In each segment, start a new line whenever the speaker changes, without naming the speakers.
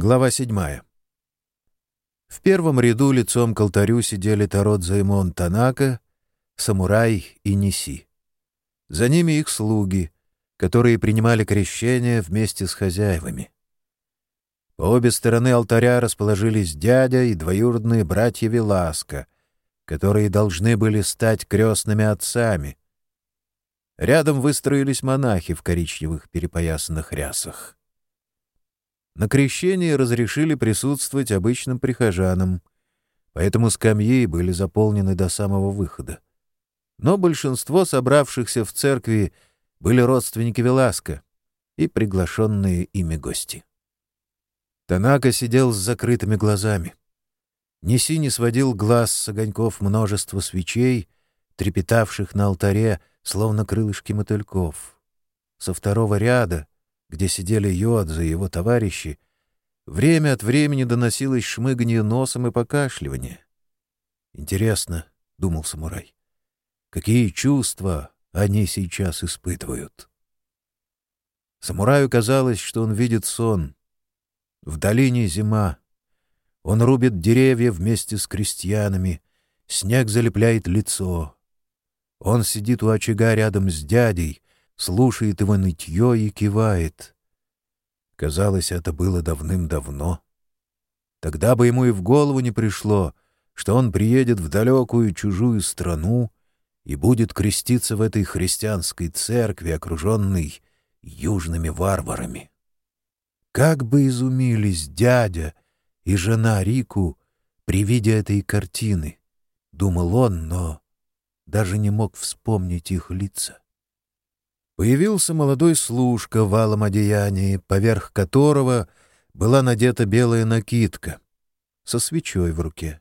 Глава седьмая. В первом ряду лицом к алтарю сидели Тарот Займон Танака, Самурай и Неси. За ними их слуги, которые принимали крещение вместе с хозяевами. По обе стороны алтаря расположились дядя и двоюродные братья Веласка, которые должны были стать крестными отцами. Рядом выстроились монахи в коричневых перепоясанных рясах. На крещении разрешили присутствовать обычным прихожанам, поэтому скамьи были заполнены до самого выхода. Но большинство собравшихся в церкви были родственники Веласка и приглашенные ими гости. Танака сидел с закрытыми глазами. Неси не сводил глаз с огоньков множества свечей, трепетавших на алтаре, словно крылышки мотыльков. Со второго ряда — где сидели Йодза и его товарищи, время от времени доносилось шмыганье носом и покашливание. «Интересно», — думал самурай, — «какие чувства они сейчас испытывают?» Самураю казалось, что он видит сон. В долине зима. Он рубит деревья вместе с крестьянами, снег залепляет лицо. Он сидит у очага рядом с дядей, слушает его нытье и кивает. Казалось, это было давным-давно. Тогда бы ему и в голову не пришло, что он приедет в далекую чужую страну и будет креститься в этой христианской церкви, окруженной южными варварами. Как бы изумились дядя и жена Рику при виде этой картины, думал он, но даже не мог вспомнить их лица. Появился молодой служка в алом одеянии, поверх которого была надета белая накидка со свечой в руке.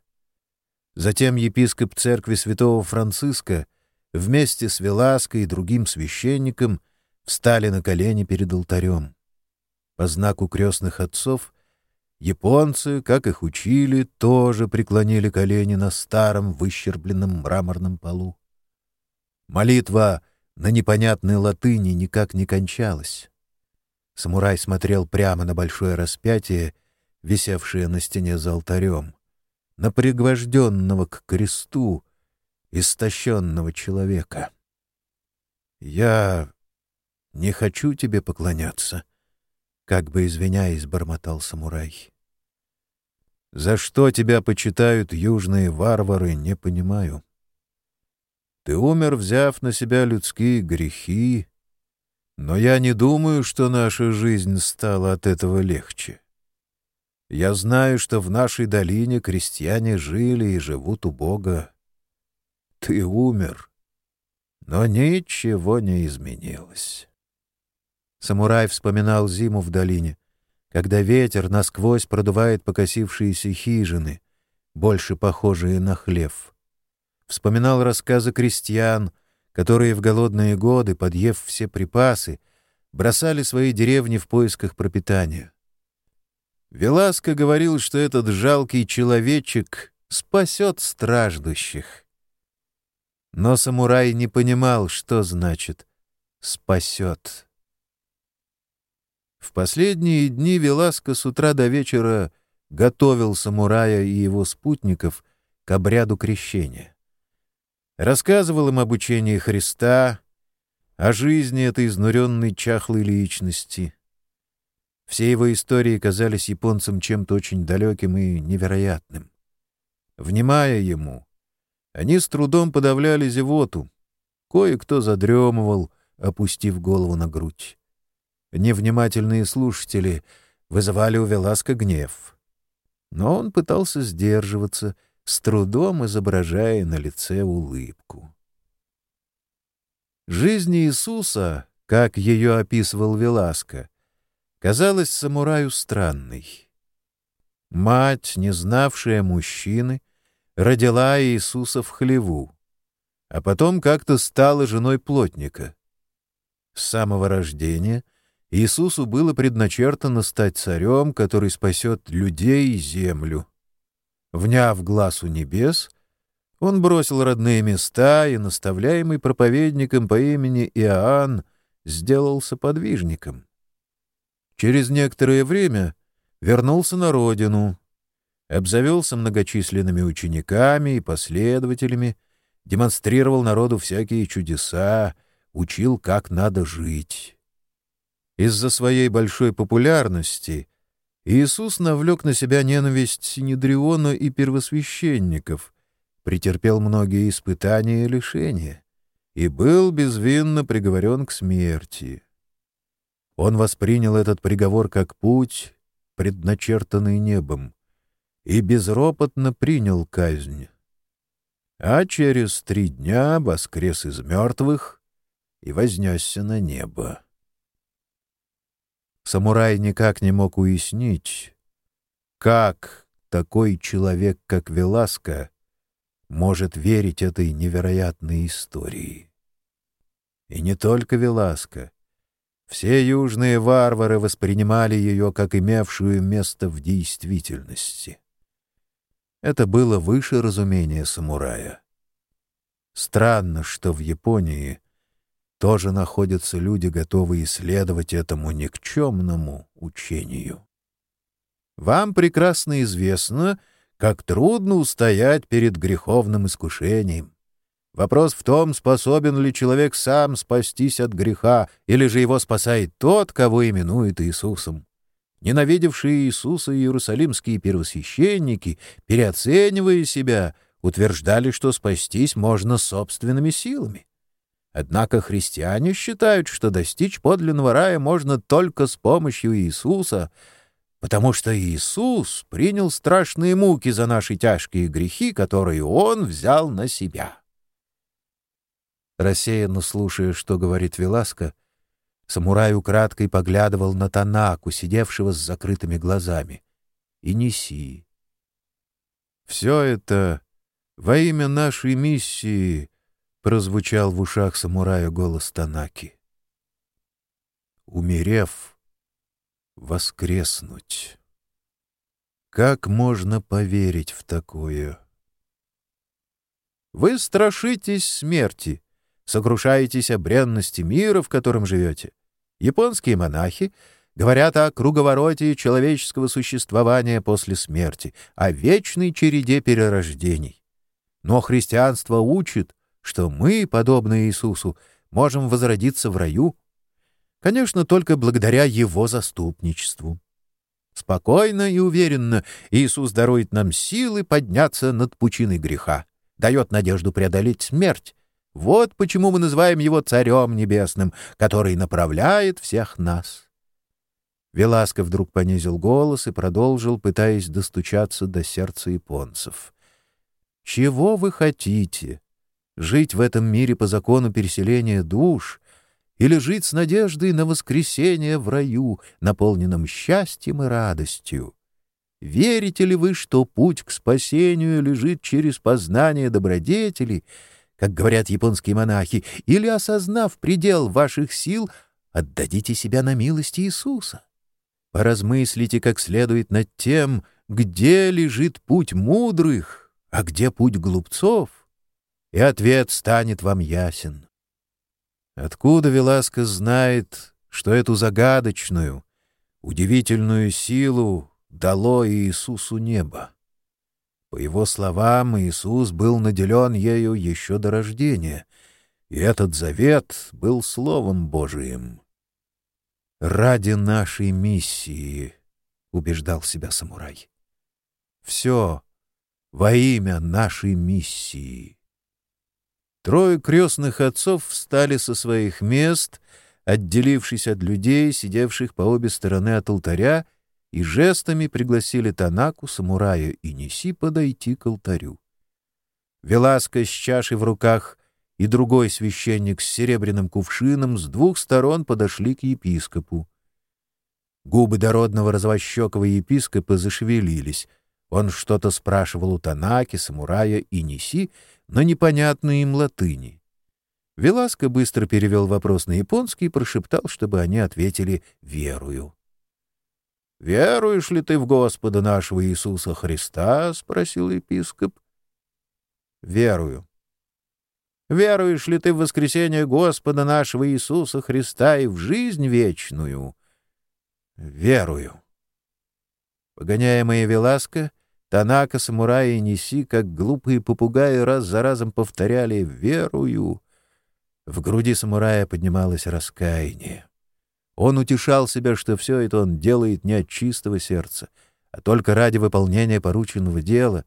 Затем епископ церкви святого Франциска вместе с Велаской и другим священником встали на колени перед алтарем. По знаку крестных отцов японцы, как их учили, тоже преклонили колени на старом выщербленном мраморном полу. Молитва — на непонятной латыни никак не кончалась. Самурай смотрел прямо на большое распятие, висевшее на стене за алтарем, на пригвожденного к кресту, истощенного человека. «Я не хочу тебе поклоняться», — как бы извиняясь, бормотал самурай. «За что тебя почитают южные варвары, не понимаю. Ты умер, взяв на себя людские грехи, но я не думаю, что наша жизнь стала от этого легче. Я знаю, что в нашей долине крестьяне жили и живут у Бога. Ты умер, но ничего не изменилось. Самурай вспоминал зиму в долине, когда ветер насквозь продувает покосившиеся хижины, больше похожие на хлев вспоминал рассказы крестьян, которые в голодные годы, подъев все припасы, бросали свои деревни в поисках пропитания. Веласко говорил, что этот жалкий человечек спасет страждущих. Но самурай не понимал, что значит «спасет». В последние дни Веласко с утра до вечера готовил самурая и его спутников к обряду крещения рассказывал им об учении Христа, о жизни этой изнуренной чахлой личности. Все его истории казались японцам чем-то очень далеким и невероятным. Внимая ему, они с трудом подавляли зевоту. Кое-кто задремывал, опустив голову на грудь. Невнимательные слушатели вызывали у Веласка гнев. Но он пытался сдерживаться — с трудом изображая на лице улыбку. Жизнь Иисуса, как ее описывал Веласко, казалась самураю странной. Мать, не знавшая мужчины, родила Иисуса в хлеву, а потом как-то стала женой плотника. С самого рождения Иисусу было предначертано стать царем, который спасет людей и землю. Вняв глаз у небес, он бросил родные места и, наставляемый проповедником по имени Иоанн, сделался подвижником. Через некоторое время вернулся на родину, обзавелся многочисленными учениками и последователями, демонстрировал народу всякие чудеса, учил, как надо жить. Из-за своей большой популярности Иисус навлек на себя ненависть Синедриона и первосвященников, претерпел многие испытания и лишения и был безвинно приговорен к смерти. Он воспринял этот приговор как путь, предначертанный небом, и безропотно принял казнь. А через три дня воскрес из мертвых и вознесся на небо. Самурай никак не мог уяснить, как такой человек, как Веласко, может верить этой невероятной истории. И не только Веласко. Все южные варвары воспринимали ее как имевшую место в действительности. Это было выше разумения самурая. Странно, что в Японии тоже находятся люди, готовые исследовать этому никчемному учению. Вам прекрасно известно, как трудно устоять перед греховным искушением. Вопрос в том, способен ли человек сам спастись от греха, или же его спасает тот, кого именует Иисусом. Ненавидевшие Иисуса иерусалимские первосвященники, переоценивая себя, утверждали, что спастись можно собственными силами. Однако христиане считают, что достичь подлинного рая можно только с помощью Иисуса, потому что Иисус принял страшные муки за наши тяжкие грехи, которые Он взял на себя. Рассеянно слушая, что говорит Веласко, самурай украдкой поглядывал на Танаку, сидевшего с закрытыми глазами, и неси. Все это во имя нашей миссии — прозвучал в ушах самурая голос Танаки. Умерев, воскреснуть. Как можно поверить в такое? Вы страшитесь смерти, сокрушаетесь о бренности мира, в котором живете. Японские монахи говорят о круговороте человеческого существования после смерти, о вечной череде перерождений. Но христианство учит, что мы, подобные Иисусу, можем возродиться в раю, конечно, только благодаря Его заступничеству. Спокойно и уверенно Иисус дарует нам силы подняться над пучиной греха, дает надежду преодолеть смерть. Вот почему мы называем Его Царем Небесным, который направляет всех нас. Веласко вдруг понизил голос и продолжил, пытаясь достучаться до сердца японцев. «Чего вы хотите? Жить в этом мире по закону переселения душ или жить с надеждой на воскресение в раю, наполненном счастьем и радостью? Верите ли вы, что путь к спасению лежит через познание добродетели, как говорят японские монахи, или, осознав предел ваших сил, отдадите себя на милость Иисуса? Поразмыслите как следует над тем, где лежит путь мудрых, а где путь глупцов, и ответ станет вам ясен. Откуда Веласко знает, что эту загадочную, удивительную силу дало Иисусу небо? По его словам, Иисус был наделен ею еще до рождения, и этот завет был Словом Божиим. «Ради нашей миссии», — убеждал себя самурай. «Все во имя нашей миссии». Трое крестных отцов встали со своих мест, отделившись от людей, сидевших по обе стороны от алтаря, и жестами пригласили Танаку, самурая и Неси подойти к алтарю. Веласка с чашей в руках и другой священник с серебряным кувшином с двух сторон подошли к епископу. Губы дородного развощекого епископа зашевелились. Он что-то спрашивал у Танаки, самурая и Неси, на непонятной им латыни. Веласко быстро перевел вопрос на японский и прошептал, чтобы они ответили «верую». «Веруешь ли ты в Господа нашего Иисуса Христа?» — спросил епископ. «Верую». «Веруешь ли ты в воскресение Господа нашего Иисуса Христа и в жизнь вечную?» «Верую». Погоняемые Веласко, Танака, Самурай и Неси, как глупые попугаи, раз за разом повторяли «Верую». В груди самурая поднималось раскаяние. Он утешал себя, что все это он делает не от чистого сердца, а только ради выполнения порученного дела,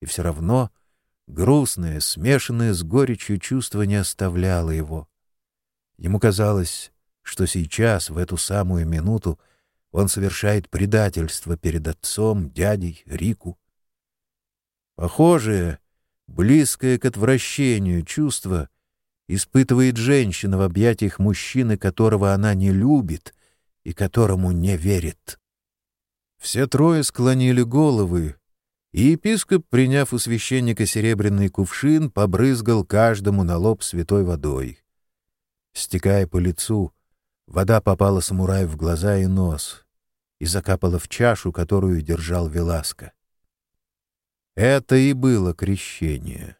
и все равно грустное, смешанное с горечью чувство не оставляло его. Ему казалось, что сейчас, в эту самую минуту, он совершает предательство перед отцом, дядей, Рику. Похожее, близкое к отвращению чувство испытывает женщина в объятиях мужчины, которого она не любит и которому не верит. Все трое склонили головы, и епископ, приняв у священника серебряный кувшин, побрызгал каждому на лоб святой водой. Стекая по лицу, вода попала самураю в глаза и нос и закапала в чашу, которую держал Веласко. Это и было крещение.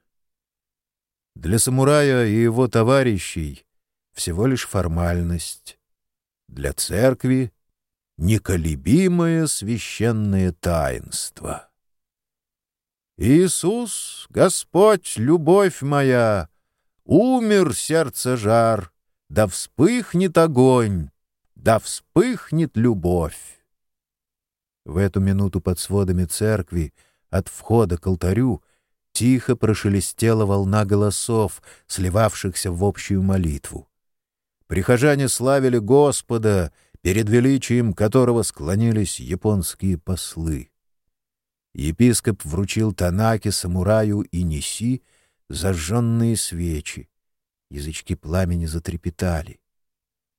Для самурая и его товарищей всего лишь формальность. Для церкви — неколебимое священное таинство. Иисус, Господь, любовь моя, умер сердце жар, да вспыхнет огонь, да вспыхнет любовь. В эту минуту под сводами церкви от входа к алтарю — Тихо прошелестела волна голосов, сливавшихся в общую молитву. Прихожане славили Господа, перед величием которого склонились японские послы. Епископ вручил Танаке, самураю и Неси зажженные свечи. Язычки пламени затрепетали.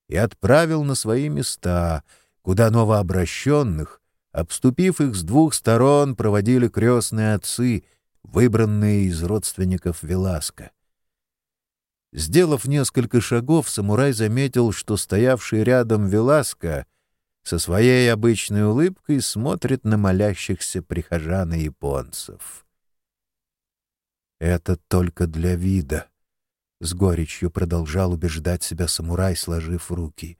И отправил на свои места, куда новообращенных, обступив их с двух сторон, проводили крестные отцы — выбранные из родственников Веласка. Сделав несколько шагов, самурай заметил, что стоявший рядом Веласка со своей обычной улыбкой смотрит на молящихся прихожан и японцев. «Это только для вида», — с горечью продолжал убеждать себя самурай, сложив руки.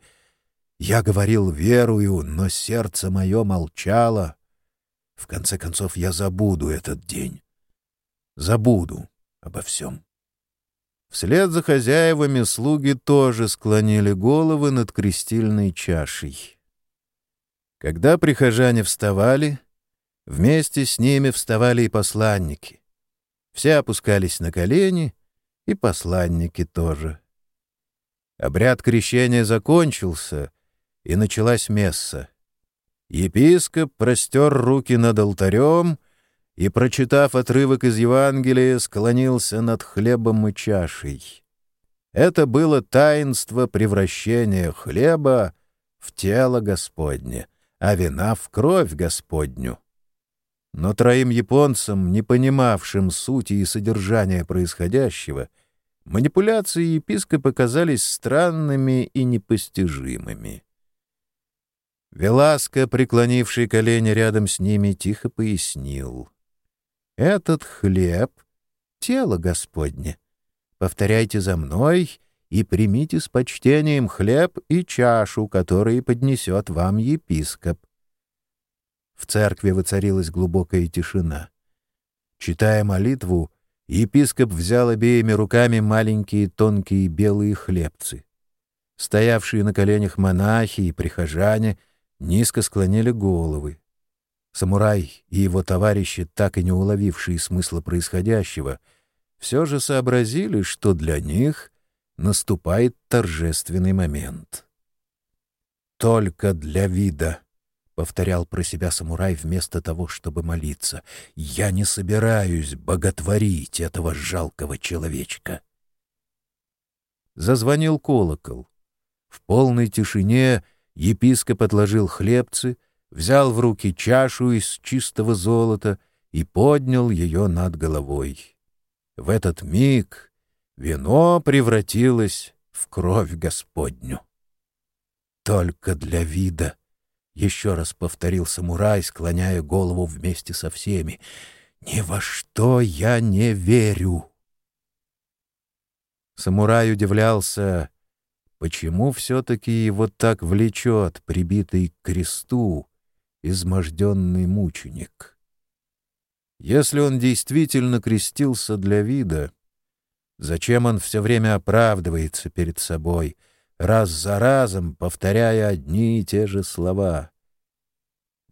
«Я говорил, верую, но сердце мое молчало. В конце концов, я забуду этот день. Забуду обо всем. Вслед за хозяевами слуги тоже склонили головы над крестильной чашей. Когда прихожане вставали, вместе с ними вставали и посланники. Все опускались на колени, и посланники тоже. Обряд крещения закончился, и началась месса. Епископ простер руки над алтарем и, прочитав отрывок из Евангелия, склонился над хлебом и чашей. Это было таинство превращения хлеба в тело Господне, а вина в кровь Господню. Но троим японцам, не понимавшим сути и содержания происходящего, манипуляции епископа казались странными и непостижимыми. Веласко, преклонивший колени рядом с ними, тихо пояснил — этот хлеб — тело Господне. Повторяйте за мной и примите с почтением хлеб и чашу, которые поднесет вам епископ. В церкви воцарилась глубокая тишина. Читая молитву, епископ взял обеими руками маленькие тонкие белые хлебцы. Стоявшие на коленях монахи и прихожане низко склонили головы. Самурай и его товарищи, так и не уловившие смысла происходящего, все же сообразили, что для них наступает торжественный момент. «Только для вида», — повторял про себя самурай вместо того, чтобы молиться, — «я не собираюсь боготворить этого жалкого человечка». Зазвонил колокол. В полной тишине епископ отложил хлебцы — взял в руки чашу из чистого золота и поднял ее над головой. В этот миг вино превратилось в кровь Господню. «Только для вида», — еще раз повторил самурай, склоняя голову вместе со всеми, — «ни во что я не верю». Самурай удивлялся, почему все-таки его так влечет, прибитый к кресту, изможденный мученик. Если он действительно крестился для вида, зачем он все время оправдывается перед собой, раз за разом повторяя одни и те же слова?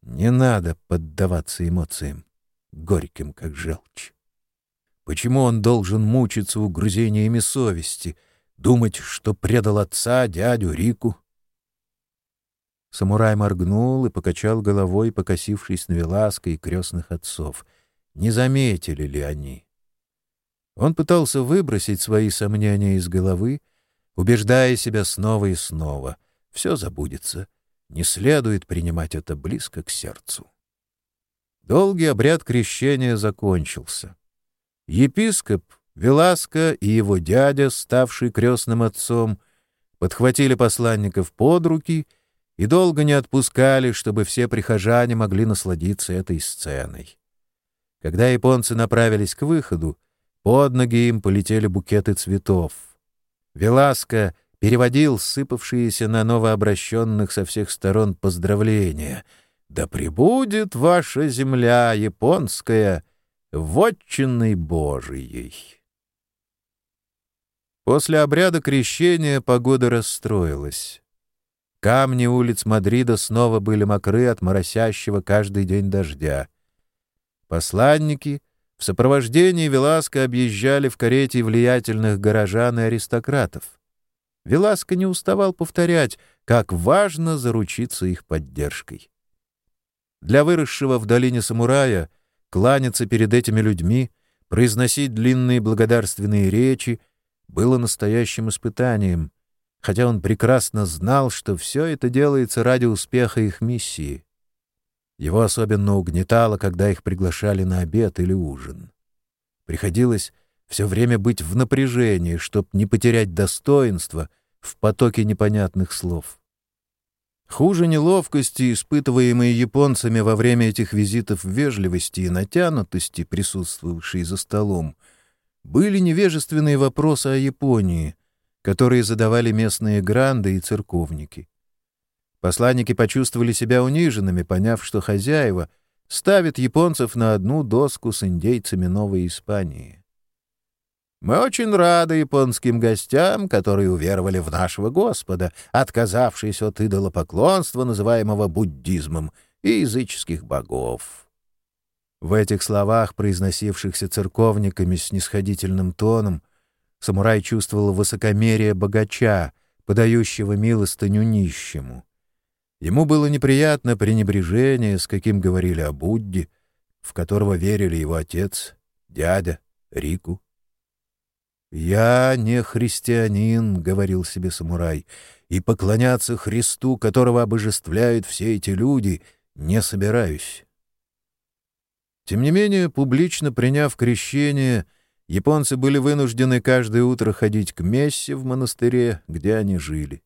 Не надо поддаваться эмоциям, горьким, как желчь. Почему он должен мучиться угрызениями совести, думать, что предал отца, дядю, Рику? Самурай моргнул и покачал головой, покосившись на Веласка и крестных отцов. Не заметили ли они? Он пытался выбросить свои сомнения из головы, убеждая себя снова и снова. Все забудется. Не следует принимать это близко к сердцу. Долгий обряд крещения закончился. Епископ Веласко и его дядя, ставший крестным отцом, подхватили посланников под руки и долго не отпускали, чтобы все прихожане могли насладиться этой сценой. Когда японцы направились к выходу, под ноги им полетели букеты цветов. Веласко переводил сыпавшиеся на новообращенных со всех сторон поздравления. «Да пребудет ваша земля японская!» вотчиной Божией. После обряда крещения погода расстроилась. Камни улиц Мадрида снова были мокры от моросящего каждый день дождя. Посланники в сопровождении Веласка объезжали в карете влиятельных горожан и аристократов. Веласко не уставал повторять, как важно заручиться их поддержкой. Для выросшего в долине самурая — кланяться перед этими людьми, произносить длинные благодарственные речи было настоящим испытанием, хотя он прекрасно знал, что все это делается ради успеха их миссии. Его особенно угнетало, когда их приглашали на обед или ужин. Приходилось все время быть в напряжении, чтобы не потерять достоинство в потоке непонятных слов. Хуже неловкости, испытываемой японцами во время этих визитов вежливости и натянутости, присутствовавшей за столом, были невежественные вопросы о Японии, которые задавали местные гранды и церковники. Посланники почувствовали себя униженными, поняв, что хозяева ставят японцев на одну доску с индейцами Новой Испании. Мы очень рады японским гостям, которые уверовали в нашего Господа, отказавшись от идолопоклонства, называемого буддизмом, и языческих богов. В этих словах, произносившихся церковниками с нисходительным тоном, самурай чувствовал высокомерие богача, подающего милостыню нищему. Ему было неприятно пренебрежение, с каким говорили о Будде, в которого верили его отец, дядя, Рику «Я не христианин», — говорил себе самурай, — «и поклоняться Христу, которого обожествляют все эти люди, не собираюсь». Тем не менее, публично приняв крещение, японцы были вынуждены каждое утро ходить к мессе в монастыре, где они жили.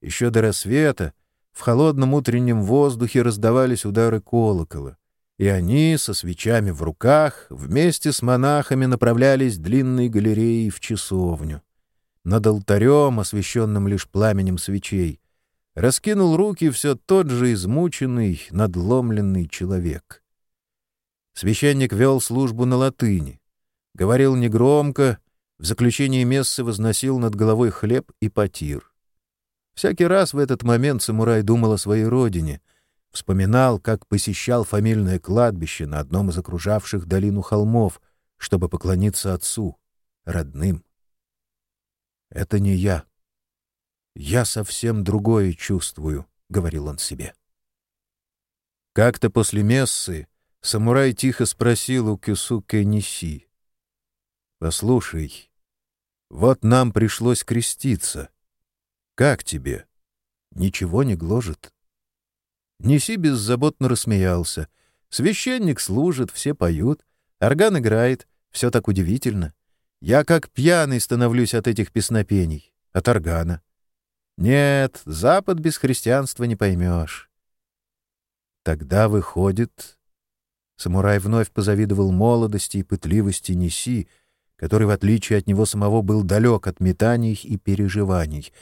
Еще до рассвета в холодном утреннем воздухе раздавались удары колокола и они со свечами в руках вместе с монахами направлялись длинной галереей в часовню. Над алтарем, освещенным лишь пламенем свечей, раскинул руки все тот же измученный, надломленный человек. Священник вел службу на латыни, говорил негромко, в заключении мессы возносил над головой хлеб и потир. Всякий раз в этот момент самурай думал о своей родине — Вспоминал, как посещал фамильное кладбище на одном из окружавших долину холмов, чтобы поклониться отцу, родным. «Это не я. Я совсем другое чувствую», — говорил он себе. Как-то после мессы самурай тихо спросил у Кюсуке Ниси. «Послушай, вот нам пришлось креститься. Как тебе? Ничего не гложет?» Неси беззаботно рассмеялся. Священник служит, все поют, орган играет, все так удивительно. Я как пьяный становлюсь от этих песнопений, от органа. Нет, Запад без христианства не поймешь. Тогда выходит... Самурай вновь позавидовал молодости и пытливости Неси, который, в отличие от него самого, был далек от метаний и переживаний.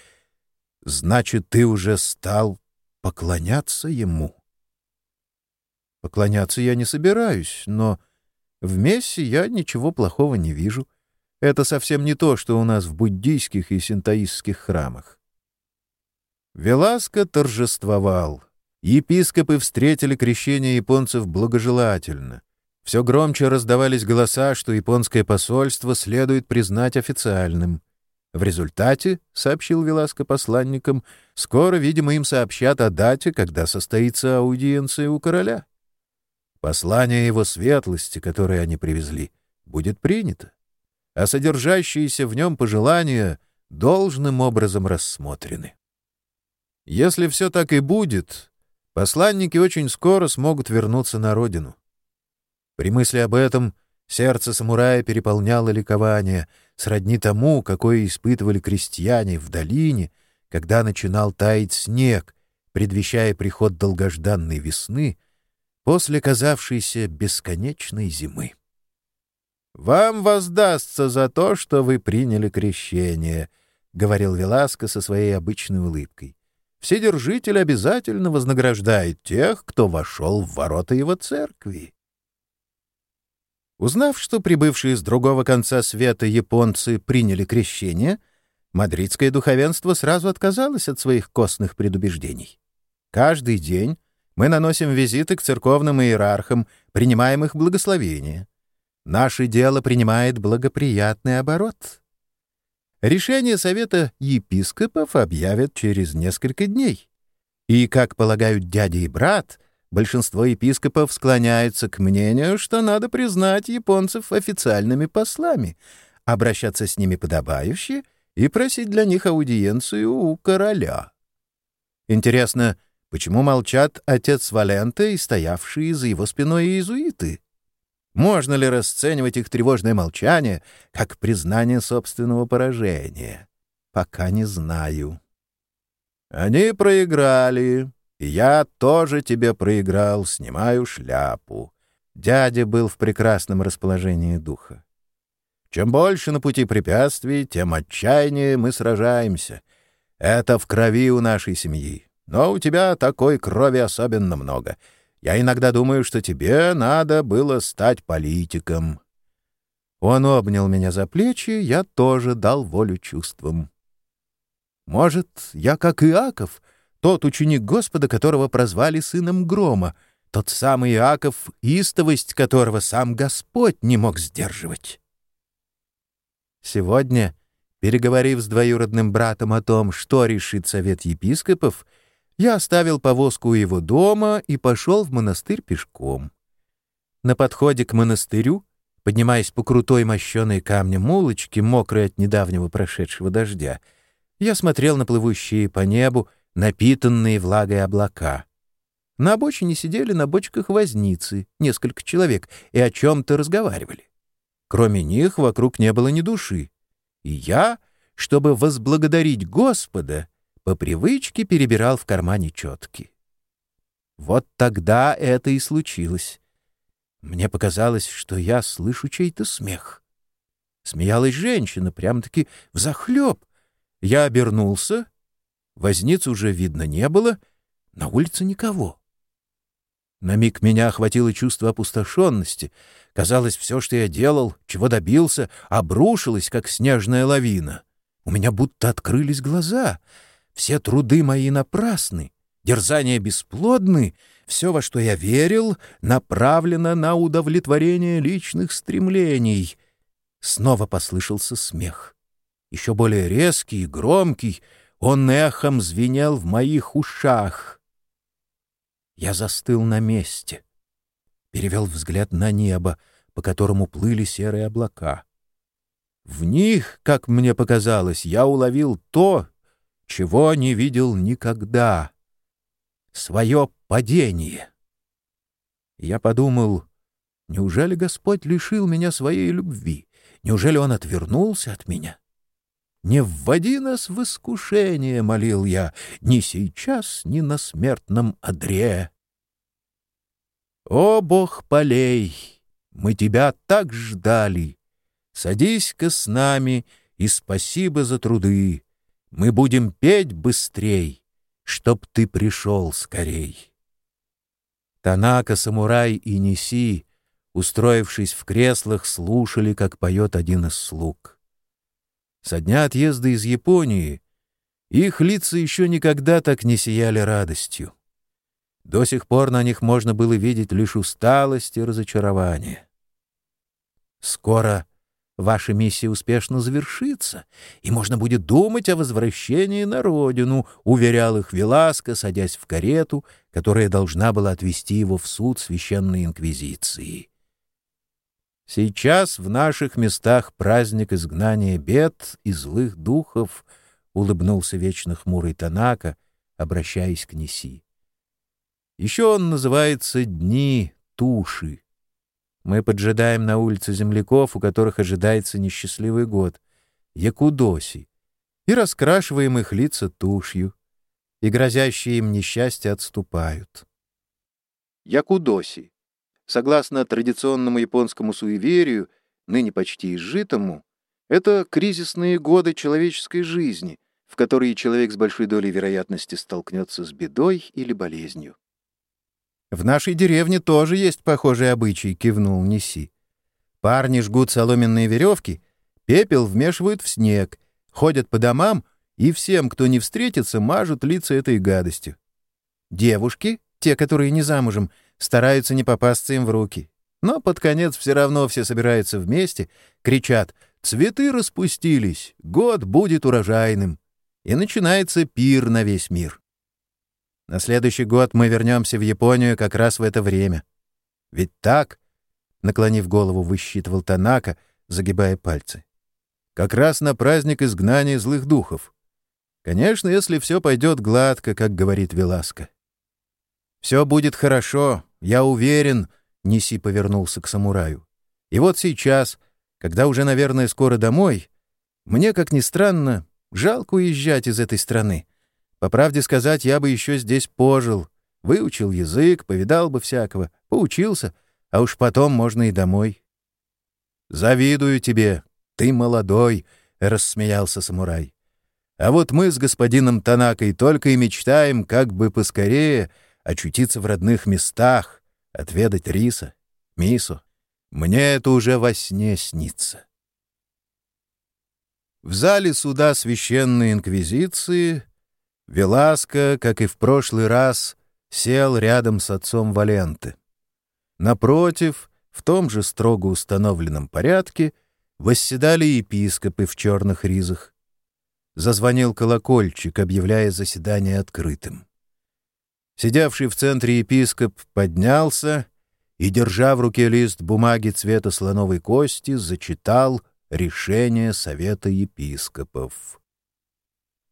«Значит, ты уже стал поклоняться ему. Поклоняться я не собираюсь, но в мессе я ничего плохого не вижу. Это совсем не то, что у нас в буддийских и синтоистских храмах. Веласко торжествовал. Епископы встретили крещение японцев благожелательно. Все громче раздавались голоса, что японское посольство следует признать официальным. В результате, — сообщил Веласко посланникам, — скоро, видимо, им сообщат о дате, когда состоится аудиенция у короля. Послание его светлости, которое они привезли, будет принято, а содержащиеся в нем пожелания должным образом рассмотрены. Если все так и будет, посланники очень скоро смогут вернуться на родину. При мысли об этом сердце самурая переполняло ликование, сродни тому, какое испытывали крестьяне в долине, когда начинал таять снег, предвещая приход долгожданной весны после казавшейся бесконечной зимы. «Вам воздастся за то, что вы приняли крещение», — говорил Веласко со своей обычной улыбкой. «Вседержитель обязательно вознаграждает тех, кто вошел в ворота его церкви». Узнав, что прибывшие с другого конца света японцы приняли крещение, мадридское духовенство сразу отказалось от своих костных предубеждений. Каждый день мы наносим визиты к церковным иерархам, принимаем их благословения. Наше дело принимает благоприятный оборот. Решение Совета епископов объявят через несколько дней. И, как полагают дядя и брат — большинство епископов склоняются к мнению, что надо признать японцев официальными послами, обращаться с ними подобающе и просить для них аудиенцию у короля. Интересно, почему молчат отец Валента и стоявшие за его спиной иезуиты? Можно ли расценивать их тревожное молчание как признание собственного поражения? Пока не знаю. Они проиграли, я тоже тебе проиграл, снимаю шляпу. Дядя был в прекрасном расположении духа. Чем больше на пути препятствий, тем отчаяннее мы сражаемся. Это в крови у нашей семьи. Но у тебя такой крови особенно много. Я иногда думаю, что тебе надо было стать политиком. Он обнял меня за плечи, я тоже дал волю чувствам. Может, я как Иаков — тот ученик Господа, которого прозвали сыном грома, тот самый Иаков, истовость которого сам Господь не мог сдерживать. Сегодня, переговорив с двоюродным братом о том, что решит совет епископов, я оставил повозку у его дома и пошел в монастырь пешком. На подходе к монастырю, поднимаясь по крутой мощеной камнем улочке, мокрой от недавнего прошедшего дождя, я смотрел на плывущие по небу напитанные влагой облака. На обочине сидели на бочках возницы, несколько человек, и о чем-то разговаривали. Кроме них вокруг не было ни души. И я, чтобы возблагодарить Господа, по привычке перебирал в кармане четки. Вот тогда это и случилось. Мне показалось, что я слышу чей-то смех. Смеялась женщина, прям-таки взахлеб. Я обернулся Возниц уже видно не было, на улице никого. На миг меня охватило чувство опустошенности. Казалось, все, что я делал, чего добился, обрушилось, как снежная лавина. У меня будто открылись глаза. Все труды мои напрасны, дерзания бесплодны, все, во что я верил, направлено на удовлетворение личных стремлений. Снова послышался смех. Еще более резкий и громкий — он эхом звенел в моих ушах. Я застыл на месте, перевел взгляд на небо, по которому плыли серые облака. В них, как мне показалось, я уловил то, чего не видел никогда — свое падение. Я подумал, неужели Господь лишил меня своей любви? Неужели Он отвернулся от меня? Не вводи нас в искушение, — молил я, — ни сейчас, ни на смертном одре. О, бог полей, мы тебя так ждали! Садись-ка с нами, и спасибо за труды. Мы будем петь быстрей, чтоб ты пришел скорей. Танака, Самурай и Неси, устроившись в креслах, слушали, как поет один из слуг. Со дня отъезда из Японии их лица еще никогда так не сияли радостью. До сих пор на них можно было видеть лишь усталость и разочарование. Скоро ваша миссия успешно завершится, и можно будет думать о возвращении на родину, уверял их Веласко, садясь в карету, которая должна была отвезти его в суд священной инквизиции. Сейчас в наших местах праздник изгнания бед и злых духов, улыбнулся вечно хмурый Танака, обращаясь к Неси. Еще он называется «Дни туши». Мы поджидаем на улице земляков, у которых ожидается несчастливый год, якудоси, и раскрашиваем их лица тушью, и грозящие им несчастья отступают. Якудоси. Согласно традиционному японскому суеверию, ныне почти изжитому, это кризисные годы человеческой жизни, в которые человек с большой долей вероятности столкнется с бедой или болезнью. «В нашей деревне тоже есть похожий обычай», — кивнул Неси. «Парни жгут соломенные веревки, пепел вмешивают в снег, ходят по домам и всем, кто не встретится, мажут лица этой гадостью. Девушки, те, которые не замужем, стараются не попасться им в руки. Но под конец все равно все собираются вместе, кричат «Цветы распустились, год будет урожайным». И начинается пир на весь мир. На следующий год мы вернемся в Японию как раз в это время. Ведь так, наклонив голову, высчитывал Танака, загибая пальцы. Как раз на праздник изгнания злых духов. Конечно, если все пойдет гладко, как говорит Веласко. «Все будет хорошо, я уверен», — Неси повернулся к самураю. «И вот сейчас, когда уже, наверное, скоро домой, мне, как ни странно, жалко уезжать из этой страны. По правде сказать, я бы еще здесь пожил. Выучил язык, повидал бы всякого, поучился, а уж потом можно и домой. «Завидую тебе, ты молодой», — рассмеялся самурай. «А вот мы с господином Танакой только и мечтаем, как бы поскорее очутиться в родных местах, отведать риса, мисо. Мне это уже во сне снится». В зале суда Священной Инквизиции Веласко, как и в прошлый раз, сел рядом с отцом Валенты. Напротив, в том же строго установленном порядке, восседали епископы в черных ризах. Зазвонил колокольчик, объявляя заседание открытым. Сидевший в центре епископ поднялся и, держа в руке лист бумаги цвета слоновой кости, зачитал решение Совета епископов.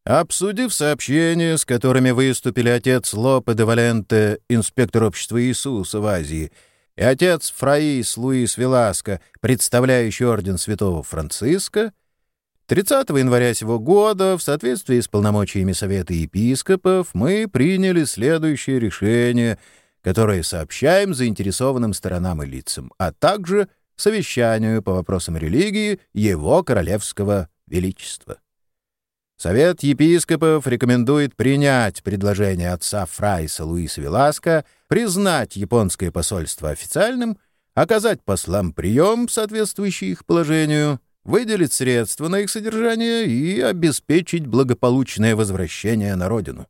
Обсудив сообщения, с которыми выступили отец Лопе де Валенте, инспектор общества Иисуса в Азии, и отец Фраис Луис Веласко, представляющий орден святого Франциска, 30 января сего года, в соответствии с полномочиями Совета епископов, мы приняли следующее решение, которое сообщаем заинтересованным сторонам и лицам, а также совещанию по вопросам религии Его Королевского Величества. Совет епископов рекомендует принять предложение отца Фрайса Луиса Веласка, признать японское посольство официальным, оказать послам прием, соответствующий их положению, выделить средства на их содержание и обеспечить благополучное возвращение на родину.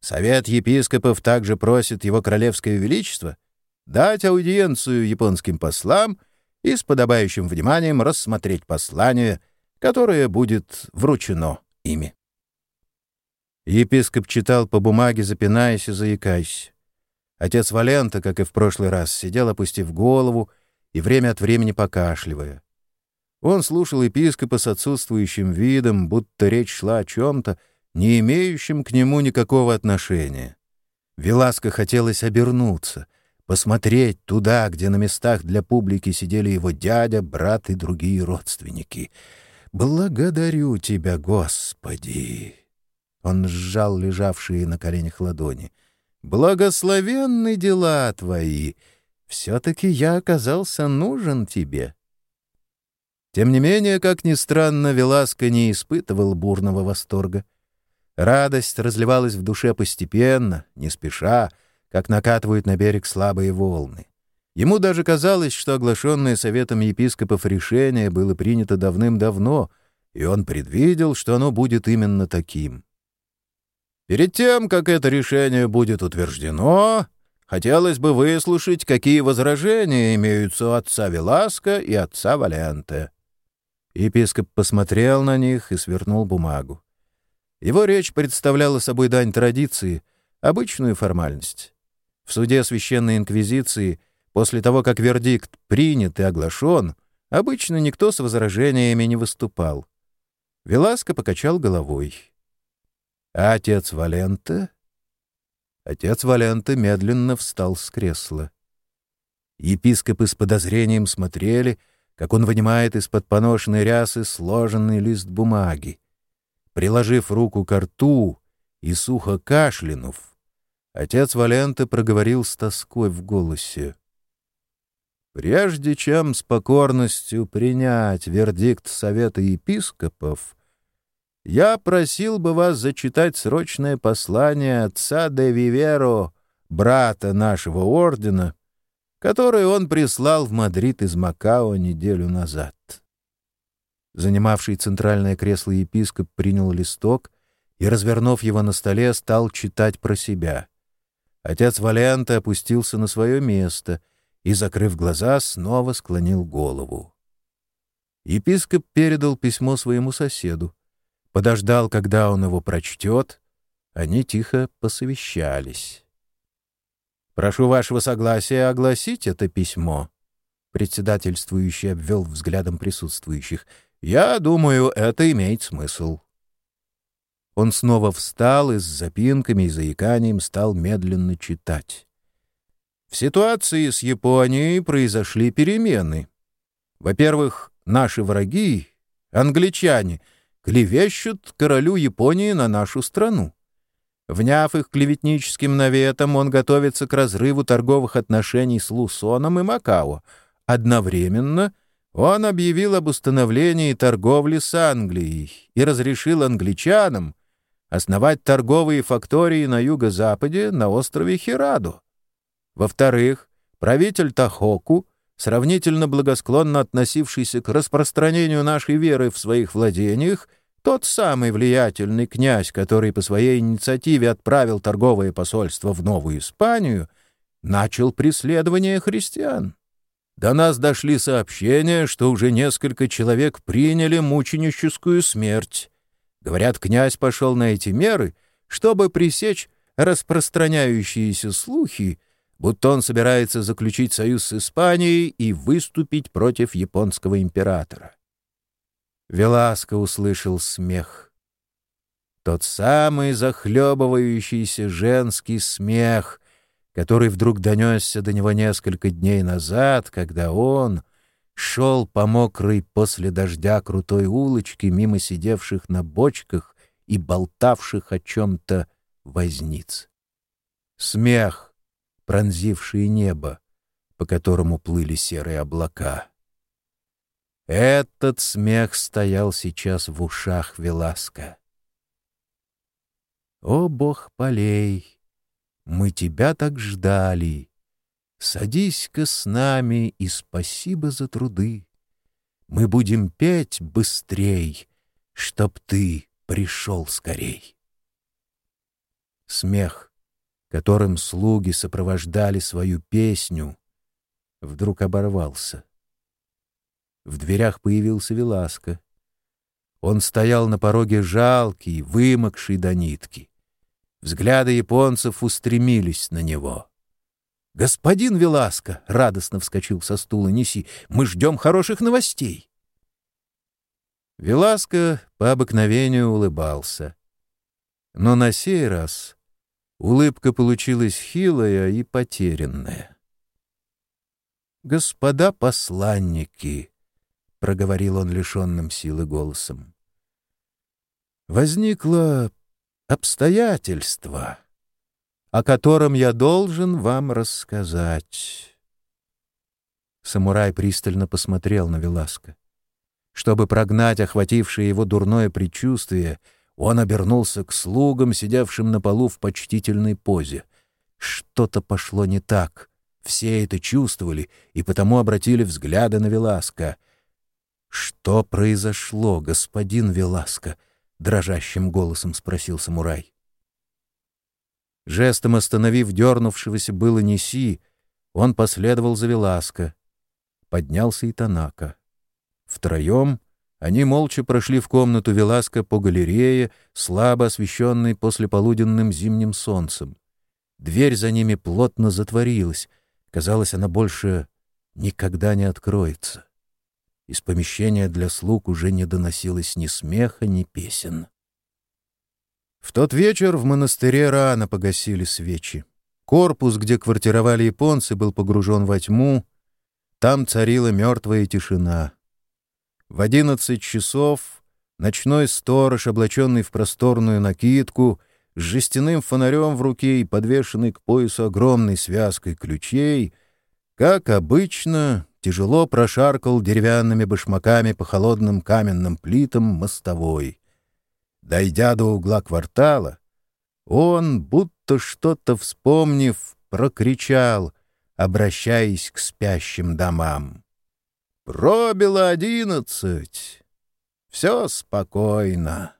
Совет епископов также просит его королевское величество дать аудиенцию японским послам и с подобающим вниманием рассмотреть послание, которое будет вручено ими. Епископ читал по бумаге, запинаясь и заикаясь. Отец Валента, как и в прошлый раз, сидел, опустив голову и время от времени покашливая. Он слушал епископа с отсутствующим видом, будто речь шла о чем-то, не имеющем к нему никакого отношения. Веласко хотелось обернуться, посмотреть туда, где на местах для публики сидели его дядя, брат и другие родственники — «Благодарю тебя, Господи!» Он сжал лежавшие на коленях ладони. «Благословенны дела твои! Все-таки я оказался нужен тебе!» Тем не менее, как ни странно, Веласко не испытывал бурного восторга. Радость разливалась в душе постепенно, не спеша, как накатывают на берег слабые волны. Ему даже казалось, что оглашенное советом епископов решение было принято давным-давно, и он предвидел, что оно будет именно таким. Перед тем, как это решение будет утверждено, хотелось бы выслушать, какие возражения имеются у отца Веласка и отца Валенте. Епископ посмотрел на них и свернул бумагу. Его речь представляла собой дань традиции, обычную формальность. В суде Священной Инквизиции, после того, как вердикт принят и оглашен, обычно никто с возражениями не выступал. Веласко покачал головой. А отец Валента? Отец Валента медленно встал с кресла. Епископы с подозрением смотрели, как он вынимает из-под поношенной рясы сложенный лист бумаги. Приложив руку к рту и сухо кашлянув, отец Валента проговорил с тоской в голосе. «Прежде чем с покорностью принять вердикт Совета епископов, я просил бы вас зачитать срочное послание отца де Виверо, брата нашего ордена, которое он прислал в Мадрид из Макао неделю назад. Занимавший центральное кресло епископ принял листок и, развернув его на столе, стал читать про себя. Отец Валианта опустился на свое место и, закрыв глаза, снова склонил голову. Епископ передал письмо своему соседу подождал, когда он его прочтет. Они тихо посовещались. «Прошу вашего согласия огласить это письмо», — председательствующий обвел взглядом присутствующих. «Я думаю, это имеет смысл». Он снова встал и с запинками и заиканием стал медленно читать. В ситуации с Японией произошли перемены. Во-первых, наши враги, англичане — клевещут королю Японии на нашу страну. Вняв их клеветническим наветом, он готовится к разрыву торговых отношений с Лусоном и Макао. Одновременно он объявил об установлении торговли с Англией и разрешил англичанам основать торговые фактории на юго-западе на острове Хирадо. Во-вторых, правитель Тахоку, сравнительно благосклонно относившийся к распространению нашей веры в своих владениях, тот самый влиятельный князь, который по своей инициативе отправил торговое посольство в Новую Испанию, начал преследование христиан. До нас дошли сообщения, что уже несколько человек приняли мученическую смерть. Говорят, князь пошел на эти меры, чтобы пресечь распространяющиеся слухи, будто он собирается заключить союз с Испанией и выступить против японского императора. Веласко услышал смех. Тот самый захлебывающийся женский смех, который вдруг донесся до него несколько дней назад, когда он шел по мокрой после дождя крутой улочке мимо сидевших на бочках и болтавших о чем-то возниц. Смех, пронзивший небо, по которому плыли серые облака. Этот смех стоял сейчас в ушах Веласка. «О, бог полей, мы тебя так ждали! Садись-ка с нами и спасибо за труды. Мы будем петь быстрей, чтоб ты пришел скорей». Смех, которым слуги сопровождали свою песню, вдруг оборвался. В дверях появился Веласко. Он стоял на пороге жалкий, вымокший до нитки. Взгляды японцев устремились на него. «Господин Веласко!» — радостно вскочил со стула Неси. «Мы ждем хороших новостей!» Веласко по обыкновению улыбался. Но на сей раз улыбка получилась хилая и потерянная. «Господа посланники!» — проговорил он лишенным силы голосом. «Возникло обстоятельство, о котором я должен вам рассказать». Самурай пристально посмотрел на Веласка. Чтобы прогнать охватившее его дурное предчувствие, он обернулся к слугам, сидевшим на полу в почтительной позе. Что-то пошло не так. Все это чувствовали и потому обратили взгляды на Веласка. «Что произошло, господин Веласко?» — дрожащим голосом спросил самурай. Жестом остановив дернувшегося было Неси, он последовал за Веласко. Поднялся и Танака. Втроем они молча прошли в комнату Веласка по галерее, слабо освещенной послеполуденным зимним солнцем. Дверь за ними плотно затворилась. Казалось, она больше никогда не откроется. Из помещения для слуг уже не доносилось ни смеха, ни песен. В тот вечер в монастыре рано погасили свечи. Корпус, где квартировали японцы, был погружен во тьму. Там царила мертвая тишина. В одиннадцать часов ночной сторож, облаченный в просторную накидку, с жестяным фонарем в руке и подвешенный к поясу огромной связкой ключей, как обычно, тяжело прошаркал деревянными башмаками по холодным каменным плитам мостовой. Дойдя до угла квартала, он, будто что-то вспомнив, прокричал, обращаясь к спящим домам. Пробило одиннадцать. Все спокойно.